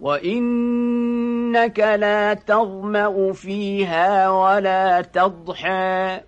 وإنك لا تظمأ فيها ولا تضحى